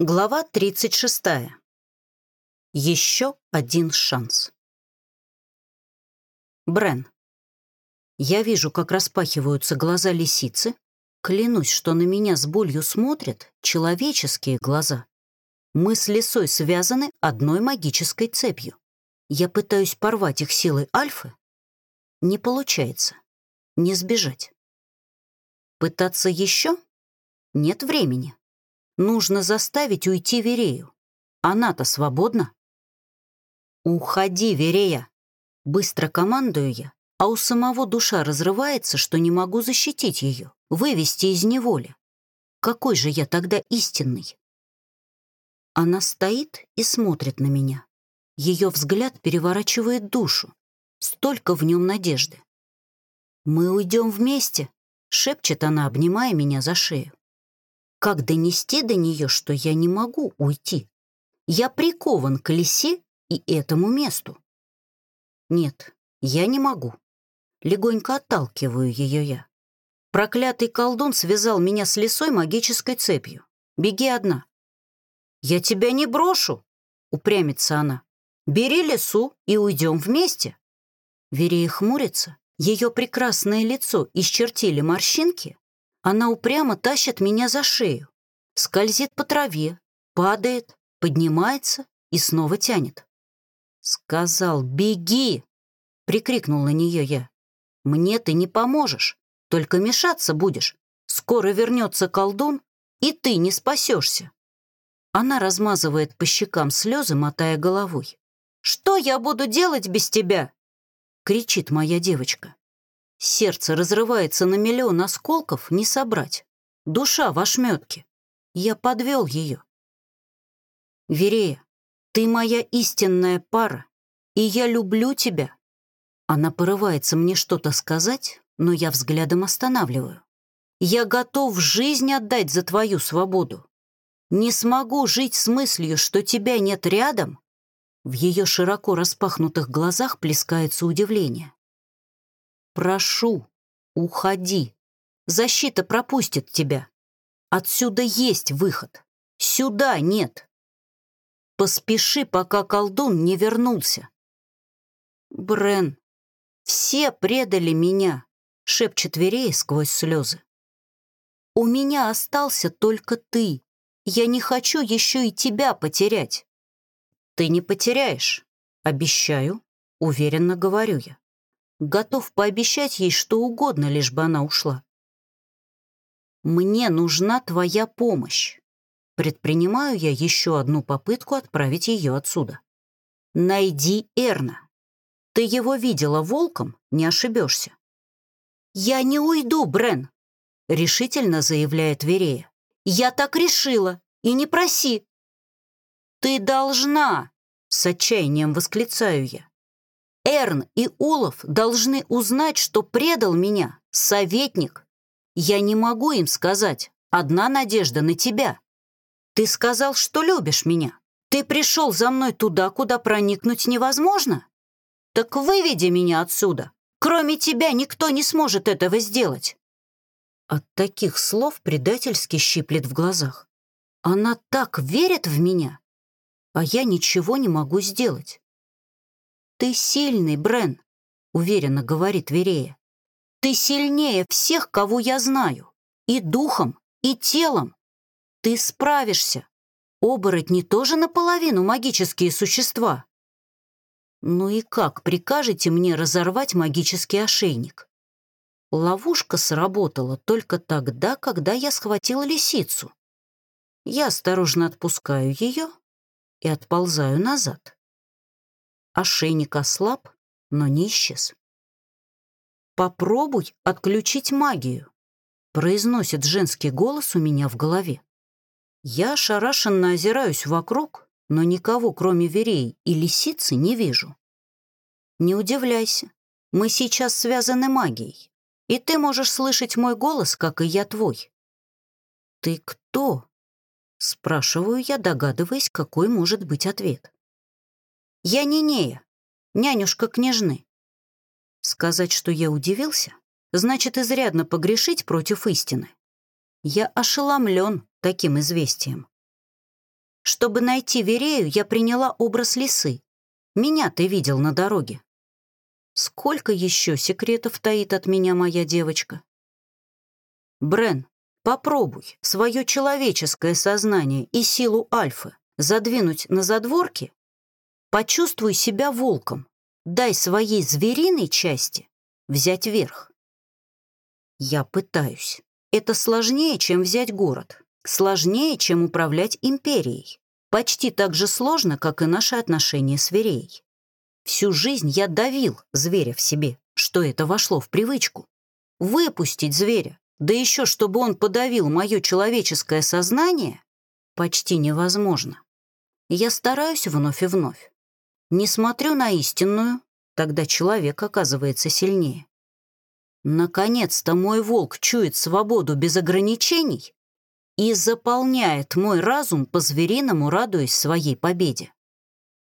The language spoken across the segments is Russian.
Глава 36. Еще один шанс. Брен. Я вижу, как распахиваются глаза лисицы. Клянусь, что на меня с болью смотрят человеческие глаза. Мы с лисой связаны одной магической цепью. Я пытаюсь порвать их силой альфы. Не получается. Не сбежать. Пытаться еще? Нет времени. Нужно заставить уйти Верею. Она-то свободна. «Уходи, Верея!» Быстро командую я, а у самого душа разрывается, что не могу защитить ее, вывести из неволи. Какой же я тогда истинный? Она стоит и смотрит на меня. Ее взгляд переворачивает душу. Столько в нем надежды. «Мы уйдем вместе», — шепчет она, обнимая меня за шею. Как донести до нее, что я не могу уйти? Я прикован к лисе и этому месту. Нет, я не могу. Легонько отталкиваю ее я. Проклятый колдун связал меня с лисой магической цепью. Беги одна. «Я тебя не брошу!» — упрямится она. «Бери лесу и уйдем вместе». Верея хмурится. Ее прекрасное лицо исчертили морщинки, она упрямо тащит меня за шею, скользит по траве, падает, поднимается и снова тянет. «Сказал, беги!» — прикрикнул на нее я. «Мне ты не поможешь, только мешаться будешь. Скоро вернется колдун, и ты не спасешься». Она размазывает по щекам слезы, мотая головой. «Что я буду делать без тебя?» — кричит моя девочка. Сердце разрывается на миллион осколков, не собрать. Душа в ошметке. Я подвел ее. Верея, ты моя истинная пара, и я люблю тебя. Она порывается мне что-то сказать, но я взглядом останавливаю. Я готов жизнь отдать за твою свободу. Не смогу жить с мыслью, что тебя нет рядом. В ее широко распахнутых глазах плескается удивление. Прошу, уходи. Защита пропустит тебя. Отсюда есть выход. Сюда нет. Поспеши, пока колдун не вернулся. Брен, все предали меня, шепчет Верея сквозь слезы. У меня остался только ты. Я не хочу еще и тебя потерять. Ты не потеряешь, обещаю, уверенно говорю я готов пообещать ей что угодно, лишь бы она ушла. «Мне нужна твоя помощь. Предпринимаю я еще одну попытку отправить ее отсюда. Найди Эрна. Ты его видела волком, не ошибешься». «Я не уйду, Брен», — решительно заявляет Верея. «Я так решила, и не проси». «Ты должна!» — с отчаянием восклицаю я. Эрн и Улов должны узнать, что предал меня советник. Я не могу им сказать. Одна надежда на тебя. Ты сказал, что любишь меня. Ты пришел за мной туда, куда проникнуть невозможно? Так выведи меня отсюда. Кроме тебя никто не сможет этого сделать. От таких слов предательски щиплет в глазах. Она так верит в меня, а я ничего не могу сделать. «Ты сильный, Брен», — уверенно говорит Верея. «Ты сильнее всех, кого я знаю. И духом, и телом. Ты справишься. Оборотни тоже наполовину магические существа». «Ну и как прикажете мне разорвать магический ошейник?» Ловушка сработала только тогда, когда я схватила лисицу. Я осторожно отпускаю ее и отползаю назад. Ошейник ослаб, но не исчез. «Попробуй отключить магию», — произносит женский голос у меня в голове. Я ошарашенно озираюсь вокруг, но никого, кроме верей и лисицы, не вижу. Не удивляйся, мы сейчас связаны магией, и ты можешь слышать мой голос, как и я твой. «Ты кто?» — спрашиваю я, догадываясь, какой может быть ответ. Я Нинея, нянюшка княжны. Сказать, что я удивился, значит изрядно погрешить против истины. Я ошеломлен таким известием. Чтобы найти Верею, я приняла образ лисы. Меня ты видел на дороге. Сколько еще секретов таит от меня моя девочка? Брен, попробуй свое человеческое сознание и силу альфы задвинуть на задворки. Почувствуй себя волком. Дай своей звериной части взять верх. Я пытаюсь. Это сложнее, чем взять город. Сложнее, чем управлять империей. Почти так же сложно, как и наши отношения с Вереей. Всю жизнь я давил зверя в себе, что это вошло в привычку. Выпустить зверя, да еще чтобы он подавил мое человеческое сознание, почти невозможно. Я стараюсь вновь и вновь. Не смотрю на истинную, тогда человек оказывается сильнее. Наконец-то мой волк чует свободу без ограничений и заполняет мой разум по-звериному, радуясь своей победе.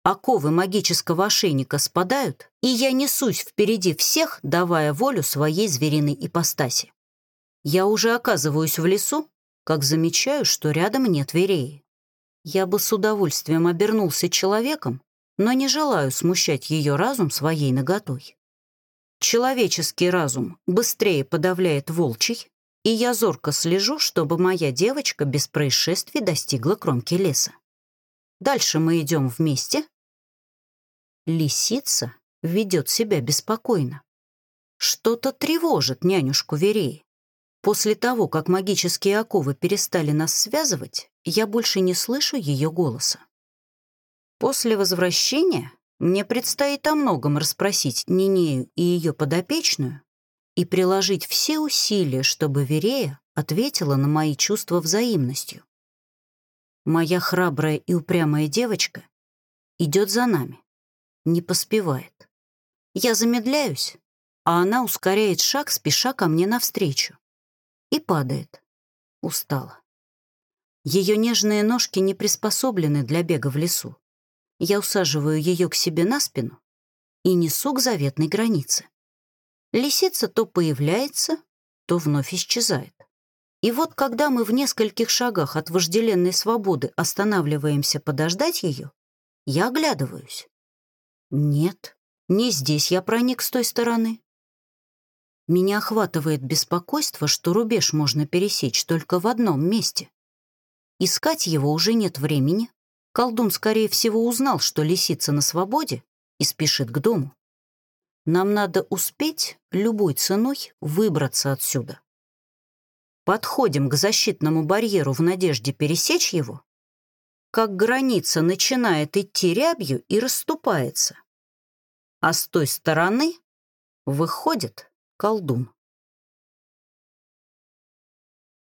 Оковы магического ошейника спадают, и я несусь впереди всех, давая волю своей звериной ипостаси. Я уже оказываюсь в лесу, как замечаю, что рядом нет вереи. Я бы с удовольствием обернулся человеком, но не желаю смущать ее разум своей наготой. Человеческий разум быстрее подавляет волчий, и я зорко слежу, чтобы моя девочка без происшествий достигла кромки леса. Дальше мы идем вместе. Лисица ведет себя беспокойно. Что-то тревожит нянюшку Вереи. После того, как магические оковы перестали нас связывать, я больше не слышу ее голоса. После возвращения мне предстоит о многом расспросить Нинею и ее подопечную и приложить все усилия, чтобы Верея ответила на мои чувства взаимностью. Моя храбрая и упрямая девочка идет за нами, не поспевает. Я замедляюсь, а она ускоряет шаг, спеша ко мне навстречу. И падает. Устала. Ее нежные ножки не приспособлены для бега в лесу. Я усаживаю ее к себе на спину и несу к заветной границе. Лисица то появляется, то вновь исчезает. И вот когда мы в нескольких шагах от вожделенной свободы останавливаемся подождать ее, я оглядываюсь. Нет, не здесь я проник с той стороны. Меня охватывает беспокойство, что рубеж можно пересечь только в одном месте. Искать его уже нет времени. Колдун, скорее всего, узнал, что лисица на свободе и спешит к дому. Нам надо успеть любой ценой выбраться отсюда. Подходим к защитному барьеру в надежде пересечь его, как граница начинает идти рябью и расступается. А с той стороны выходит колдун.